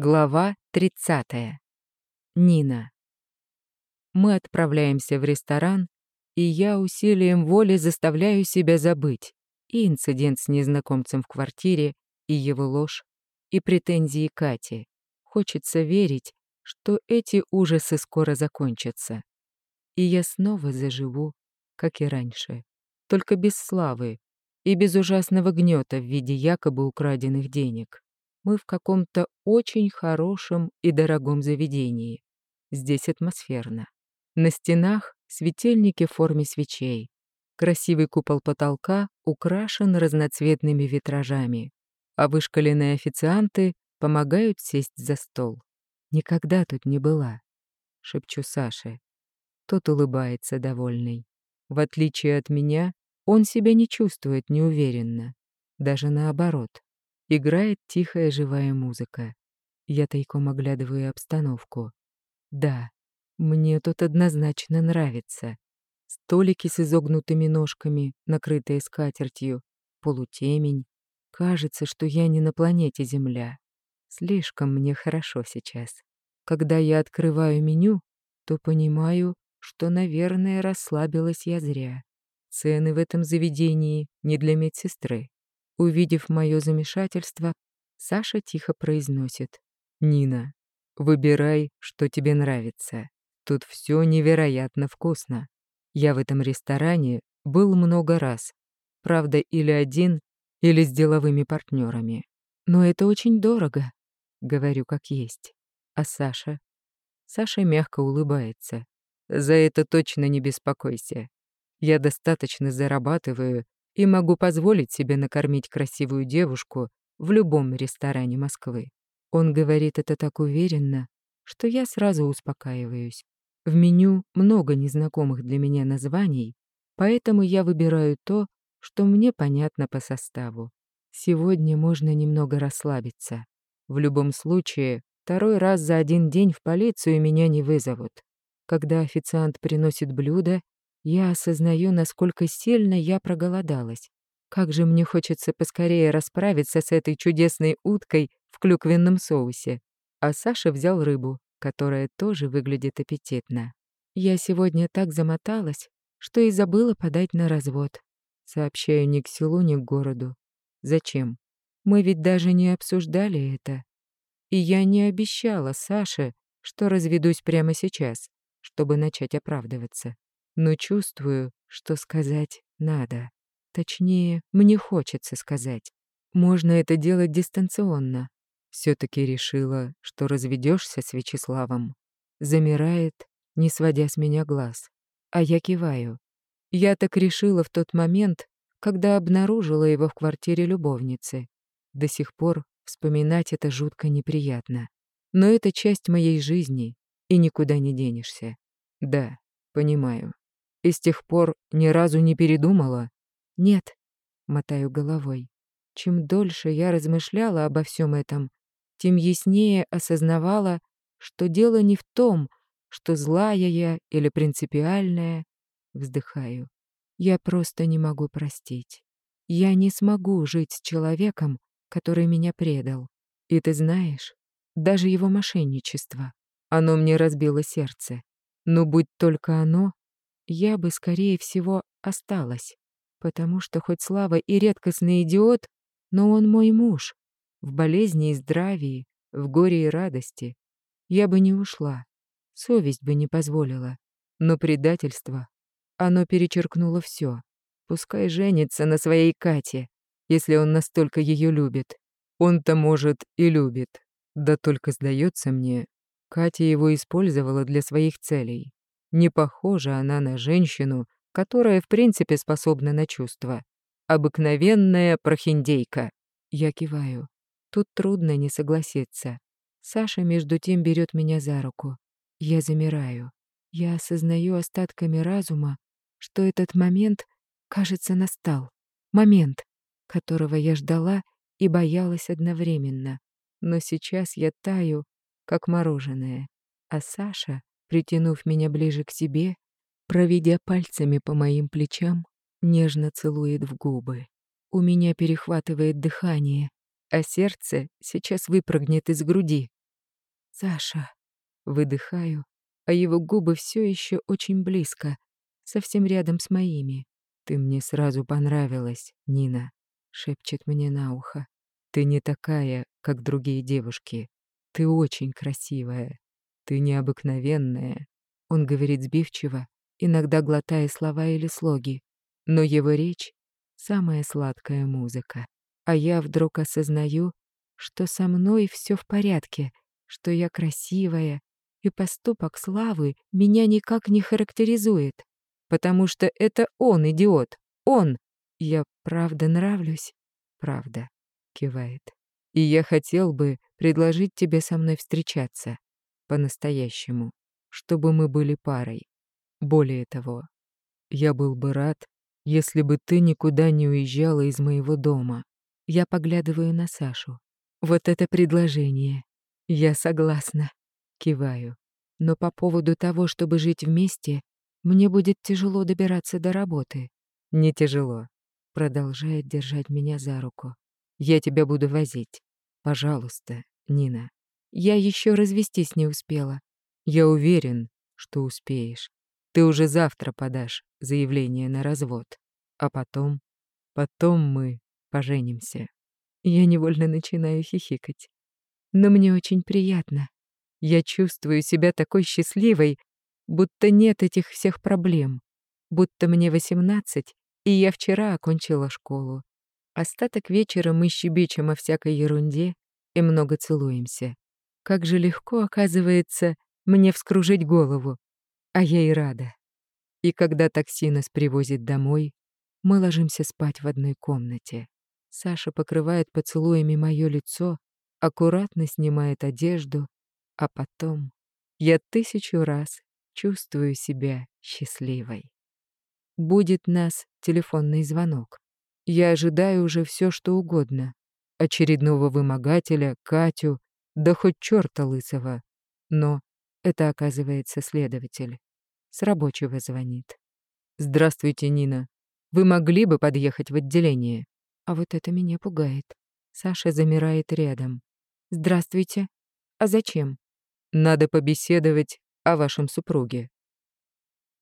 Глава 30. Нина. Мы отправляемся в ресторан, и я усилием воли заставляю себя забыть и инцидент с незнакомцем в квартире, и его ложь, и претензии Кати. Хочется верить, что эти ужасы скоро закончатся. И я снова заживу, как и раньше, только без славы и без ужасного гнета в виде якобы украденных денег мы в каком-то очень хорошем и дорогом заведении. Здесь атмосферно. На стенах светильники в форме свечей. Красивый купол потолка украшен разноцветными витражами, а вышкаленные официанты помогают сесть за стол. «Никогда тут не была», — шепчу Саше. Тот улыбается довольный. В отличие от меня, он себя не чувствует неуверенно. Даже наоборот. Играет тихая живая музыка. Я тайком оглядываю обстановку. Да, мне тут однозначно нравится. Столики с изогнутыми ножками, накрытые скатертью, полутемень. Кажется, что я не на планете Земля. Слишком мне хорошо сейчас. Когда я открываю меню, то понимаю, что, наверное, расслабилась я зря. Цены в этом заведении не для медсестры. Увидев мое замешательство, Саша тихо произносит. «Нина, выбирай, что тебе нравится. Тут все невероятно вкусно. Я в этом ресторане был много раз. Правда, или один, или с деловыми партнерами. Но это очень дорого», — говорю как есть. А Саша? Саша мягко улыбается. «За это точно не беспокойся. Я достаточно зарабатываю, и могу позволить себе накормить красивую девушку в любом ресторане Москвы. Он говорит это так уверенно, что я сразу успокаиваюсь. В меню много незнакомых для меня названий, поэтому я выбираю то, что мне понятно по составу. Сегодня можно немного расслабиться. В любом случае, второй раз за один день в полицию меня не вызовут. Когда официант приносит блюдо, я осознаю, насколько сильно я проголодалась. Как же мне хочется поскорее расправиться с этой чудесной уткой в клюквенном соусе. А Саша взял рыбу, которая тоже выглядит аппетитно. Я сегодня так замоталась, что и забыла подать на развод. Сообщаю ни к селу, ни к городу. Зачем? Мы ведь даже не обсуждали это. И я не обещала Саше, что разведусь прямо сейчас, чтобы начать оправдываться но чувствую, что сказать надо. Точнее, мне хочется сказать. Можно это делать дистанционно. все таки решила, что разведешься с Вячеславом. Замирает, не сводя с меня глаз. А я киваю. Я так решила в тот момент, когда обнаружила его в квартире любовницы. До сих пор вспоминать это жутко неприятно. Но это часть моей жизни, и никуда не денешься. Да, понимаю. И с тех пор ни разу не передумала? Нет, мотаю головой. Чем дольше я размышляла обо всем этом, тем яснее осознавала, что дело не в том, что злая я или принципиальная. Вздыхаю. Я просто не могу простить. Я не смогу жить с человеком, который меня предал. И ты знаешь, даже его мошенничество, оно мне разбило сердце. Но будь только оно, я бы, скорее всего, осталась, потому что хоть Слава и редкостный идиот, но он мой муж. В болезни и здравии, в горе и радости. Я бы не ушла, совесть бы не позволила. Но предательство, оно перечеркнуло все. Пускай женится на своей Кате, если он настолько ее любит. Он-то, может, и любит. Да только, сдается мне, Катя его использовала для своих целей. Не похожа она на женщину, которая в принципе способна на чувства. Обыкновенная прохиндейка. Я киваю. Тут трудно не согласиться. Саша между тем берет меня за руку. Я замираю. Я осознаю остатками разума, что этот момент, кажется, настал. Момент, которого я ждала и боялась одновременно. Но сейчас я таю, как мороженое. А Саша притянув меня ближе к себе, проведя пальцами по моим плечам, нежно целует в губы. У меня перехватывает дыхание, а сердце сейчас выпрыгнет из груди. Саша. Выдыхаю, а его губы все еще очень близко, совсем рядом с моими. «Ты мне сразу понравилась, Нина», — шепчет мне на ухо. «Ты не такая, как другие девушки. Ты очень красивая. Ты необыкновенная». Он говорит сбивчиво, иногда глотая слова или слоги, но его речь — самая сладкая музыка. А я вдруг осознаю, что со мной все в порядке, что я красивая, и поступок Славы меня никак не характеризует потому что это он идиот. Он. Я правда нравлюсь? Правда, кивает. И я хотел бы предложить тебе со мной встречаться. По-настоящему. Чтобы мы были парой. Более того, я был бы рад, если бы ты никуда не уезжала из моего дома. Я поглядываю на Сашу. Вот это предложение. Я согласна. Киваю. Но по поводу того, чтобы жить вместе, мне будет тяжело добираться до работы. Не тяжело. Продолжает держать меня за руку. Я тебя буду возить. Пожалуйста, Нина. Я еще развестись не успела. Я уверен, что успеешь. Ты уже завтра подашь заявление на развод. А потом... Потом мы поженимся. Я невольно начинаю хихикать. Но мне очень приятно. Я чувствую себя такой счастливой, будто нет этих всех проблем, будто мне 18, и я вчера окончила школу. Остаток вечера мы щебечем о всякой ерунде и много целуемся. Как же легко, оказывается, мне вскружить голову, а я и рада. И когда такси нас привозит домой, мы ложимся спать в одной комнате. Саша покрывает поцелуями мое лицо, аккуратно снимает одежду, а потом я тысячу раз чувствую себя счастливой. Будет нас телефонный звонок. Я ожидаю уже все, что угодно. Очередного вымогателя, Катю, да хоть черта лысого. Но это, оказывается, следователь. С рабочего звонит. «Здравствуйте, Нина. Вы могли бы подъехать в отделение?» А вот это меня пугает. Саша замирает рядом. «Здравствуйте. А зачем?» «Надо побеседовать о вашем супруге.